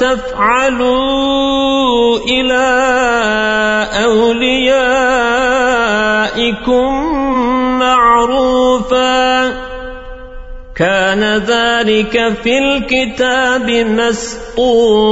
تفعلوا إلى أوليائكم معروفا. كان ذلك في الكتاب مسطورا.